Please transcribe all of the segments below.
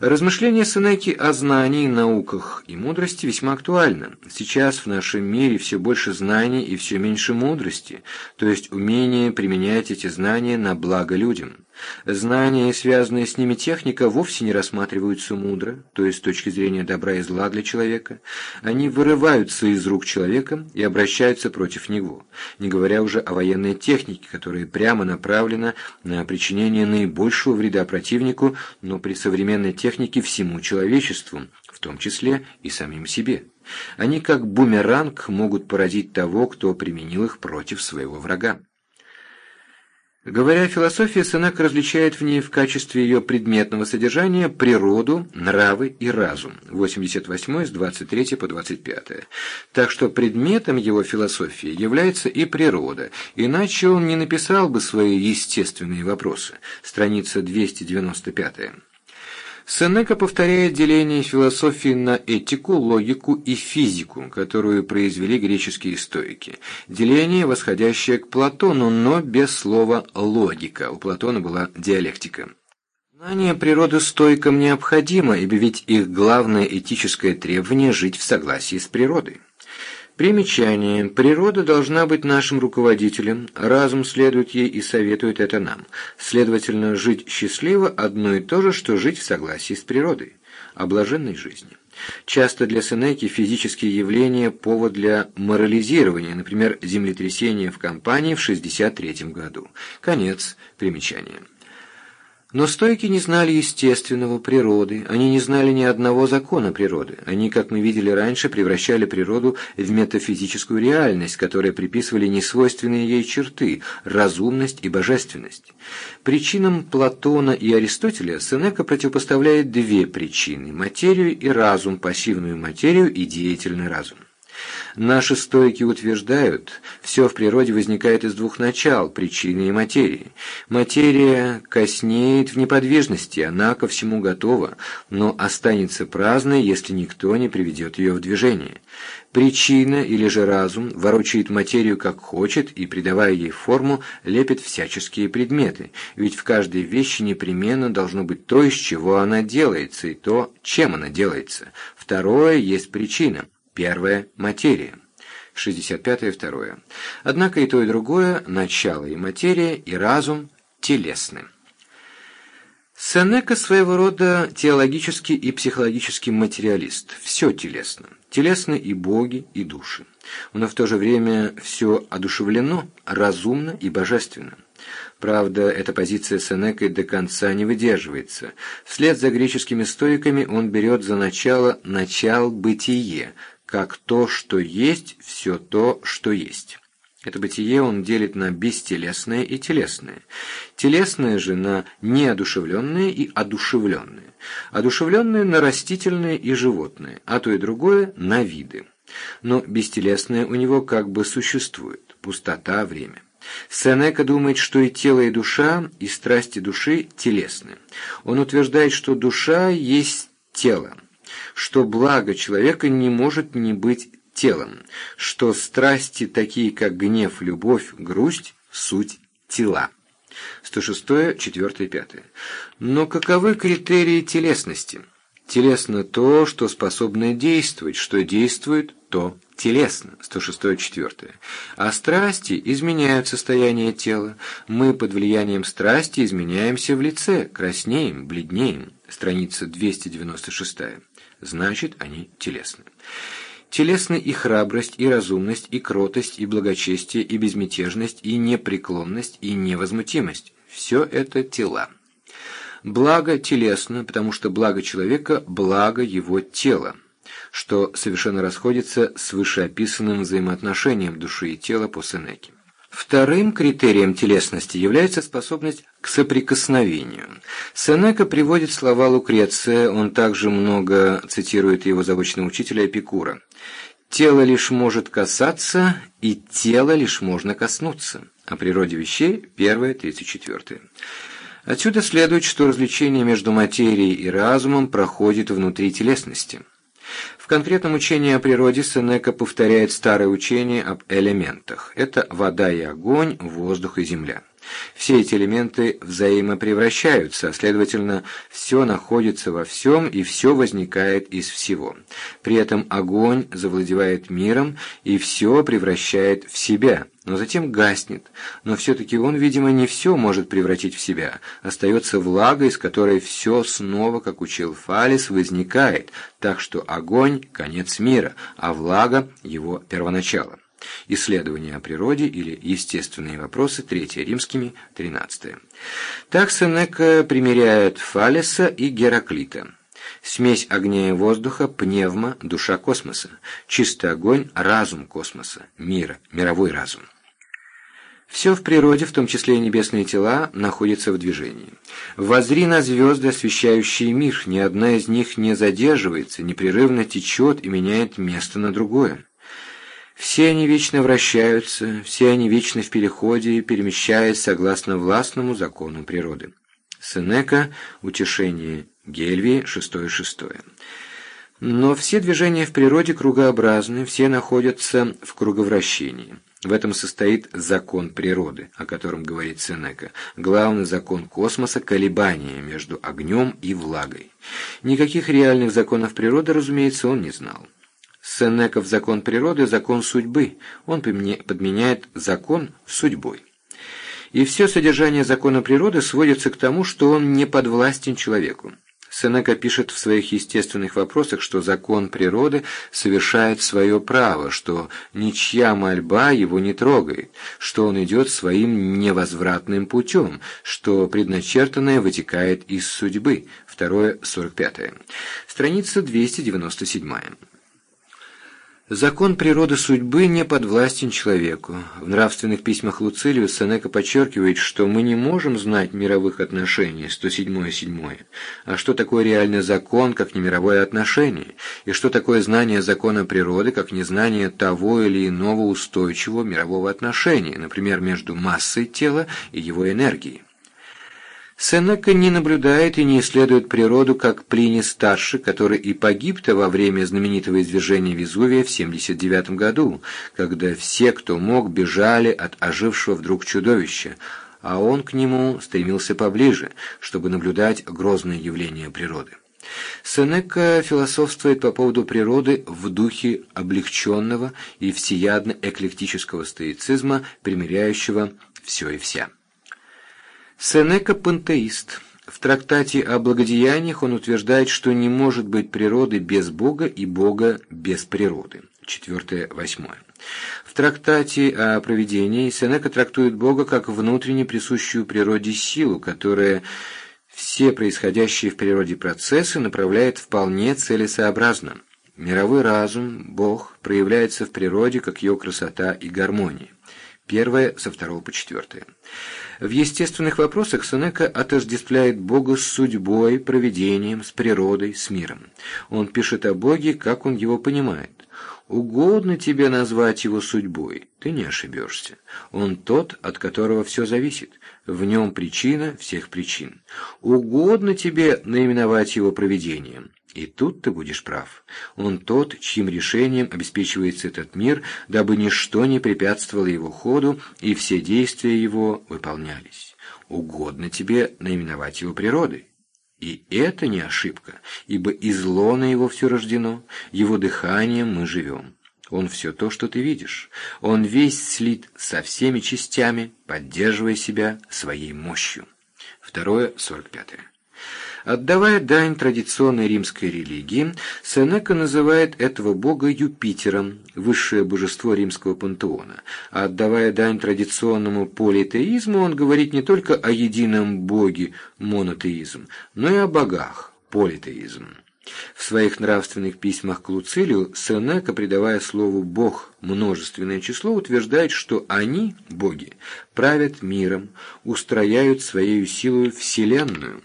Размышления Сенеки о знании, науках и мудрости весьма актуальны. Сейчас в нашем мире все больше знаний и все меньше мудрости, то есть умение применять эти знания на благо людям. Знания и связанная с ними техника вовсе не рассматриваются мудро, то есть с точки зрения добра и зла для человека. Они вырываются из рук человека и обращаются против него, не говоря уже о военной технике, которая прямо направлена на причинение наибольшего вреда противнику, но при современной технике всему человечеству, в том числе и самим себе. Они как бумеранг могут поразить того, кто применил их против своего врага. Говоря о философии, Сенек различает в ней в качестве ее предметного содержания природу, нравы и разум. 88 с 23 по 25. Так что предметом его философии является и природа, иначе он не написал бы свои естественные вопросы. Страница 295. Сенека повторяет деление философии на этику, логику и физику, которую произвели греческие стоики. Деление, восходящее к Платону, но без слова «логика». У Платона была диалектика. Знание природы стойкам необходимо, ибо ведь их главное этическое требование – жить в согласии с природой. Примечание. Природа должна быть нашим руководителем, разум следует ей и советует это нам. Следовательно, жить счастливо – одно и то же, что жить в согласии с природой, о блаженной жизни. Часто для Сенеки физические явления – повод для морализирования, например, землетрясение в Кампании в 63 году. Конец примечания. Но стойки не знали естественного природы, они не знали ни одного закона природы. Они, как мы видели раньше, превращали природу в метафизическую реальность, которой приписывали несвойственные ей черты – разумность и божественность. Причинам Платона и Аристотеля Сенека противопоставляет две причины – материю и разум, пассивную материю и деятельный разум. Наши стойки утверждают, все в природе возникает из двух начал – причины и материи. Материя коснеет в неподвижности, она ко всему готова, но останется праздной, если никто не приведет ее в движение. Причина или же разум ворочает материю как хочет и, придавая ей форму, лепит всяческие предметы, ведь в каждой вещи непременно должно быть то, из чего она делается, и то, чем она делается. Второе есть причина – Первое – материя. 65 и второе. Однако и то, и другое – начало и материя, и разум – телесны. Сенека своего рода теологический и психологический материалист. Все телесно. Телесны и боги, и души. Но в то же время все одушевлено, разумно и божественно. Правда, эта позиция Сенекой до конца не выдерживается. Вслед за греческими стоиками он берет за начало начал бытие, как то, что есть, все то, что есть. Это бытие он делит на бестелесное и телесное. Телесное же на неодушевленное и одушевленное. Одушевленное на растительное и животное, а то и другое на виды. Но бестелесное у него как бы существует, пустота, время. Сенека думает, что и тело, и душа, и страсти души телесны. Он утверждает, что душа есть тело, что благо человека не может не быть телом, что страсти, такие как гнев, любовь, грусть, суть тела. 106, 4, 5. Но каковы критерии телесности? Телесно то, что способно действовать, что действует, то телесно. 106, 4. А страсти изменяют состояние тела. Мы под влиянием страсти изменяемся в лице, краснеем, бледнеем. Страница 296 значит, они телесны. Телесны и храбрость, и разумность, и кротость, и благочестие, и безмятежность, и непреклонность, и невозмутимость – все это тела. Благо телесно, потому что благо человека – благо его тела, что совершенно расходится с вышеописанным взаимоотношением души и тела по Сенеке. Вторым критерием телесности является способность к соприкосновению. Сенека приводит слова Лукреция, он также много цитирует его заочного учителя Эпикура. «Тело лишь может касаться, и тело лишь можно коснуться». О природе вещей, 1, 34. Отсюда следует, что развлечение между материей и разумом проходит внутри телесности. Конкретном учении о природе Сенека повторяет старое учение об элементах. Это вода и огонь, воздух и земля. Все эти элементы взаимопревращаются, а следовательно, все находится во всем и все возникает из всего. При этом огонь завладевает миром и все превращает в себя, но затем гаснет. Но все-таки он, видимо, не все может превратить в себя. Остается влага, из которой все снова, как учил Фалис, возникает, так что огонь – конец мира, а влага – его первоначало. Исследования о природе или естественные вопросы, 3 римскими, 13. Так Сенека примеряет Фалеса и Гераклита. Смесь огня и воздуха, пневма, душа космоса. Чистый огонь – разум космоса, мира, мировой разум. Все в природе, в том числе и небесные тела, находится в движении. Возри на звезды, освещающие мир, ни одна из них не задерживается, непрерывно течет и меняет место на другое. Все они вечно вращаются, все они вечно в переходе, перемещаясь согласно властному закону природы. Сенека, Утешение Гельвии, 6.6. Но все движения в природе кругообразны, все находятся в круговращении. В этом состоит закон природы, о котором говорит Сенека. Главный закон космоса – колебания между огнем и влагой. Никаких реальных законов природы, разумеется, он не знал. Сенеков закон природы – закон судьбы. Он подменяет закон судьбой. И все содержание закона природы сводится к тому, что он не подвластен человеку. Сенека пишет в своих естественных вопросах, что закон природы совершает свое право, что ничья мольба его не трогает, что он идет своим невозвратным путем, что предначертанное вытекает из судьбы. Второе, 45. Страница 297. Закон природы судьбы не подвластен человеку. В нравственных письмах Луцилию Сенека подчеркивает, что мы не можем знать мировых отношений, 107-7, а что такое реальный закон, как не мировое отношение, и что такое знание закона природы, как незнание того или иного устойчивого мирового отношения, например, между массой тела и его энергией. Сенека не наблюдает и не исследует природу, как Плиний-старший, который и погиб-то во время знаменитого извержения Везувия в 79 году, когда все, кто мог, бежали от ожившего вдруг чудовища, а он к нему стремился поближе, чтобы наблюдать грозные явления природы. Сенека философствует по поводу природы в духе облегченного и всеядно-эклектического стоицизма, примиряющего все и вся. Сенека – пантеист. В трактате о благодеяниях он утверждает, что не может быть природы без Бога и Бога без природы. Четвертое, восьмое. В трактате о провидении Сенека трактует Бога как внутренне присущую природе силу, которая все происходящие в природе процессы направляет вполне целесообразно. Мировой разум, Бог, проявляется в природе как ее красота и гармония. Первое со второго по четвертое. В естественных вопросах Сенека отождествляет Бога с судьбой, провидением, с природой, с миром. Он пишет о Боге, как он его понимает. Угодно тебе назвать его судьбой, ты не ошибешься. Он тот, от которого все зависит. В нем причина всех причин. Угодно тебе наименовать его провидением. И тут ты будешь прав. Он тот, чьим решением обеспечивается этот мир, дабы ничто не препятствовало его ходу, и все действия его выполнялись. Угодно тебе наименовать его природой. И это не ошибка, ибо из лона его все рождено, его дыханием мы живем. Он все то, что ты видишь. Он весь слит со всеми частями, поддерживая себя своей мощью. Второе, сорок пятое. Отдавая дань традиционной римской религии, Сенека называет этого бога Юпитером, высшее божество римского пантеона. А отдавая дань традиционному политеизму, он говорит не только о едином боге, монотеизм, но и о богах, политеизм. В своих нравственных письмах к Луцилию Сенека, придавая слову «бог» множественное число, утверждает, что они, боги, правят миром, устрояют своей силой вселенную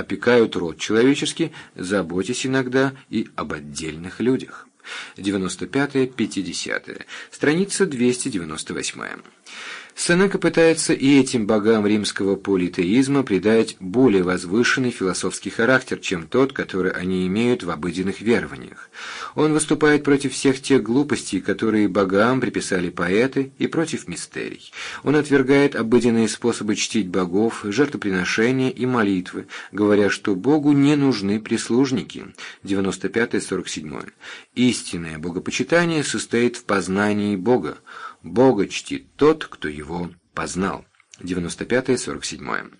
опекают род человеческий, заботясь иногда и об отдельных людях. 95-50, страница 298. Сенека пытается и этим богам римского политеизма придать более возвышенный философский характер, чем тот, который они имеют в обыденных верованиях. Он выступает против всех тех глупостей, которые богам приписали поэты, и против мистерий. Он отвергает обыденные способы чтить богов, жертвоприношения и молитвы, говоря, что Богу не нужны прислужники. 95-47. Истинное богопочитание состоит в познании Бога. Бога чтит тот, кто его познал. 95-47.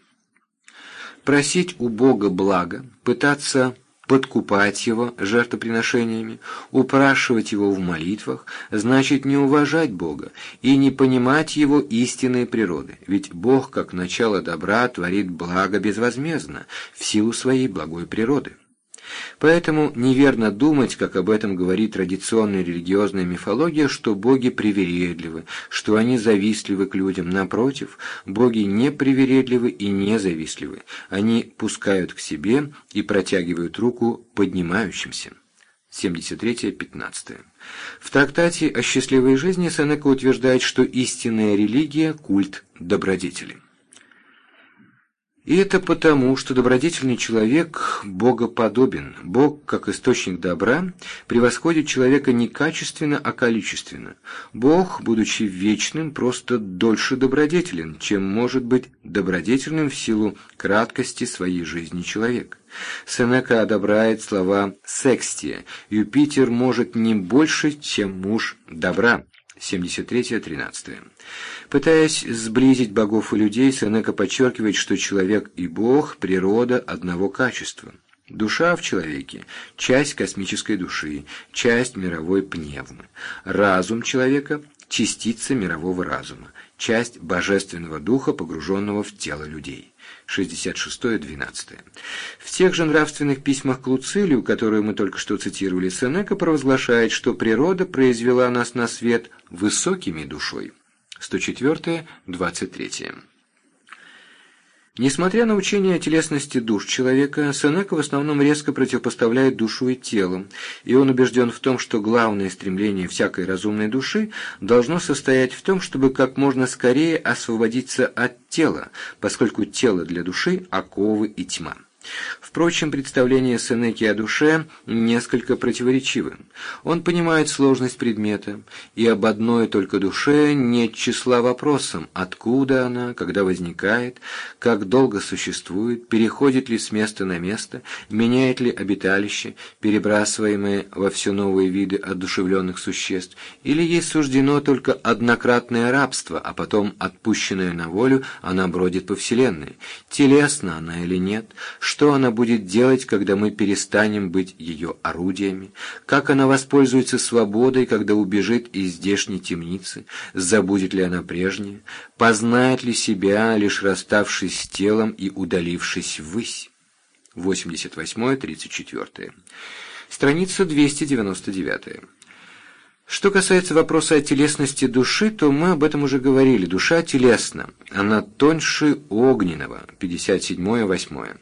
Просить у Бога блага, пытаться подкупать его жертвоприношениями, упрашивать его в молитвах, значит не уважать Бога и не понимать его истинной природы, ведь Бог, как начало добра, творит благо безвозмездно, в силу своей благой природы. Поэтому неверно думать, как об этом говорит традиционная религиозная мифология, что боги привередливы, что они завистливы к людям. Напротив, боги не привередливы и не завистливы. Они пускают к себе и протягивают руку поднимающимся. 73-15. В трактате о счастливой жизни Сенека утверждает, что истинная религия – культ добродетели. И это потому, что добродетельный человек богоподобен. Бог, как источник добра, превосходит человека не качественно, а количественно. Бог, будучи вечным, просто дольше добродетелен, чем может быть добродетельным в силу краткости своей жизни человек. Сенека одобряет слова «секстия» «Юпитер может не больше, чем муж добра». 73-13. Пытаясь сблизить богов и людей, Сенека подчеркивает, что человек и бог – природа одного качества. Душа в человеке – часть космической души, часть мировой пневмы. Разум человека – частица мирового разума, часть божественного духа, погруженного в тело людей. 66-12. В тех же нравственных письмах к Луцилию, которые мы только что цитировали, Сенека провозглашает, что природа произвела нас на свет высокими душой. 104-23. Несмотря на учение о телесности душ человека, Сенека в основном резко противопоставляет душу и тело, и он убежден в том, что главное стремление всякой разумной души должно состоять в том, чтобы как можно скорее освободиться от тела, поскольку тело для души – оковы и тьма. Впрочем, представление Сенеки о душе несколько противоречивы. Он понимает сложность предмета, и об одной только душе нет числа вопросам, откуда она, когда возникает, как долго существует, переходит ли с места на место, меняет ли обиталище, перебрасываемое во все новые виды одушевленных существ, или ей суждено только однократное рабство, а потом, отпущенная на волю, она бродит по вселенной. Телесна она или нет, что она будет делать, когда мы перестанем быть ее орудиями, как она воспользуется свободой, когда убежит из здешней темницы, забудет ли она прежнее, познает ли себя, лишь расставшись с телом и удалившись ввысь. 88-34. Страница 299. Что касается вопроса о телесности души, то мы об этом уже говорили. Душа телесна, она тоньше огненного, 57-8.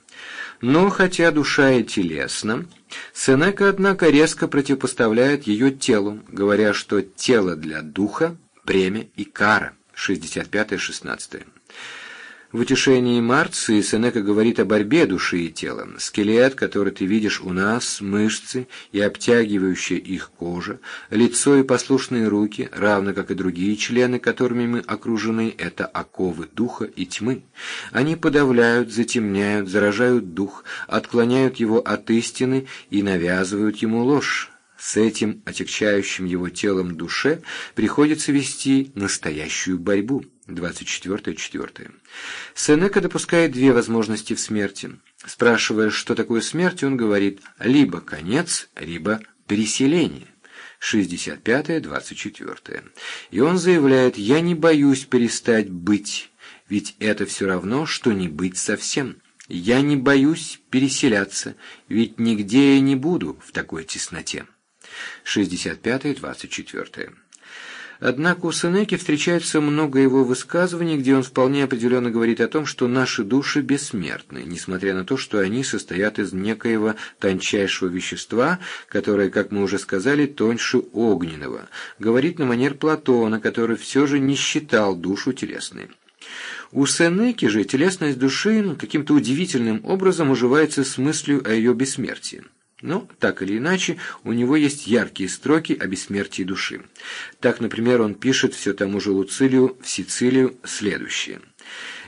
Но хотя душа и телесна, Сенека, однако, резко противопоставляет ее телу, говоря, что тело для духа – бремя и кара, 65-16. В утешении Марции Сенека говорит о борьбе души и тела. Скелет, который ты видишь у нас, мышцы и обтягивающая их кожа, лицо и послушные руки, равно как и другие члены, которыми мы окружены, это оковы духа и тьмы. Они подавляют, затемняют, заражают дух, отклоняют его от истины и навязывают ему ложь. С этим отягчающим его телом душе приходится вести настоящую борьбу. 24.4. Сенека допускает две возможности в смерти. Спрашивая, что такое смерть, он говорит либо конец, либо переселение. 65-24. И он заявляет, я не боюсь перестать быть, ведь это все равно, что не быть совсем. Я не боюсь переселяться, ведь нигде я не буду в такой тесноте. 65-24. Однако у Сенеки встречается много его высказываний, где он вполне определенно говорит о том, что наши души бессмертны, несмотря на то, что они состоят из некоего тончайшего вещества, которое, как мы уже сказали, тоньше огненного. Говорит на манер Платона, который все же не считал душу телесной. У Сенеки же телесность души каким-то удивительным образом уживается с мыслью о ее бессмертии. Но, так или иначе, у него есть яркие строки о бессмертии души. Так, например, он пишет все тому же Луцилию в Сицилию следующее.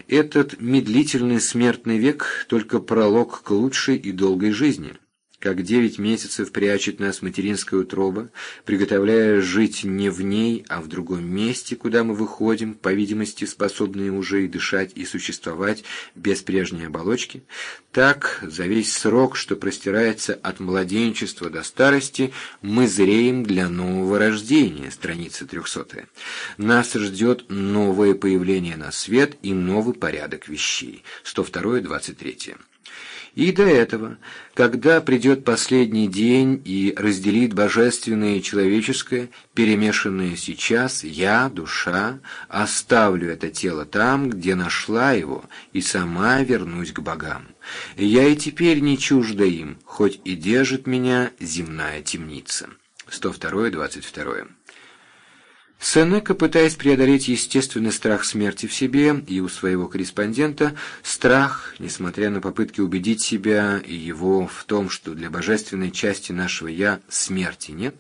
«Этот медлительный смертный век – только пролог к лучшей и долгой жизни» как девять месяцев прячет нас материнская утроба, приготовляя жить не в ней, а в другом месте, куда мы выходим, по видимости, способные уже и дышать, и существовать без прежней оболочки, так за весь срок, что простирается от младенчества до старости, мы зреем для нового рождения, страница 300. Нас ждет новое появление на свет и новый порядок вещей, 102-23. И до этого, когда придет последний день и разделит божественное и человеческое, перемешанное сейчас, я, душа, оставлю это тело там, где нашла его, и сама вернусь к богам. Я и теперь не чужда им, хоть и держит меня земная темница. 102-22. Сенека, пытаясь преодолеть естественный страх смерти в себе и у своего корреспондента, страх, несмотря на попытки убедить себя и его в том, что для божественной части нашего «я» смерти нет,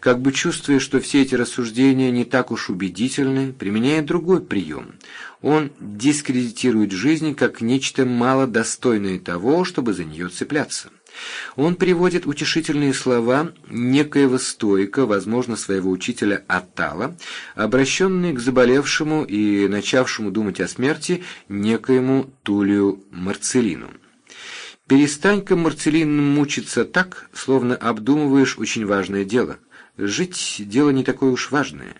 как бы чувствуя, что все эти рассуждения не так уж убедительны, применяет другой прием. Он дискредитирует жизнь как нечто малодостойное того, чтобы за нее цепляться. Он приводит утешительные слова некоего стойка, возможно, своего учителя Атала, обращенные к заболевшему и начавшему думать о смерти некоему Тулию Марцелину. «Перестань-ка, Марцелин, мучиться так, словно обдумываешь очень важное дело. Жить – дело не такое уж важное.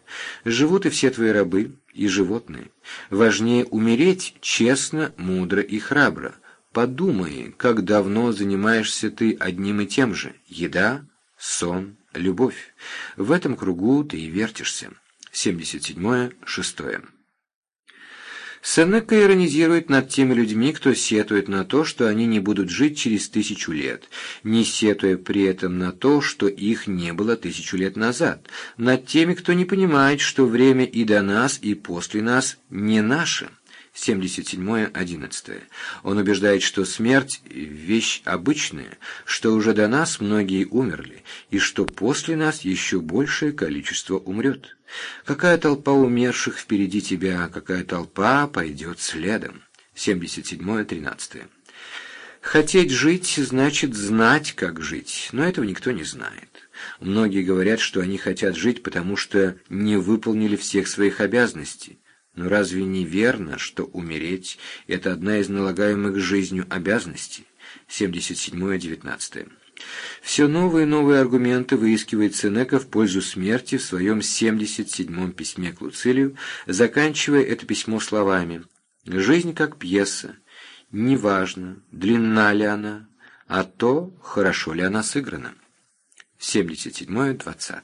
Живут и все твои рабы, и животные. Важнее умереть честно, мудро и храбро». Подумай, как давно занимаешься ты одним и тем же – еда, сон, любовь. В этом кругу ты и вертишься. 77 шестое. Сенека иронизирует над теми людьми, кто сетует на то, что они не будут жить через тысячу лет, не сетуя при этом на то, что их не было тысячу лет назад, над теми, кто не понимает, что время и до нас, и после нас не наше. 77-11. Он убеждает, что смерть – вещь обычная, что уже до нас многие умерли, и что после нас еще большее количество умрет. Какая толпа умерших впереди тебя, какая толпа пойдет следом. 77-13. Хотеть жить значит знать, как жить, но этого никто не знает. Многие говорят, что они хотят жить, потому что не выполнили всех своих обязанностей. Но разве не верно, что умереть – это одна из налагаемых жизнью обязанностей? 77-19. Все новые и новые аргументы выискивает Сенека в пользу смерти в своем 77-м письме к Луцилию, заканчивая это письмо словами «Жизнь как пьеса. Неважно, длинна ли она, а то, хорошо ли она сыграна». 77-20.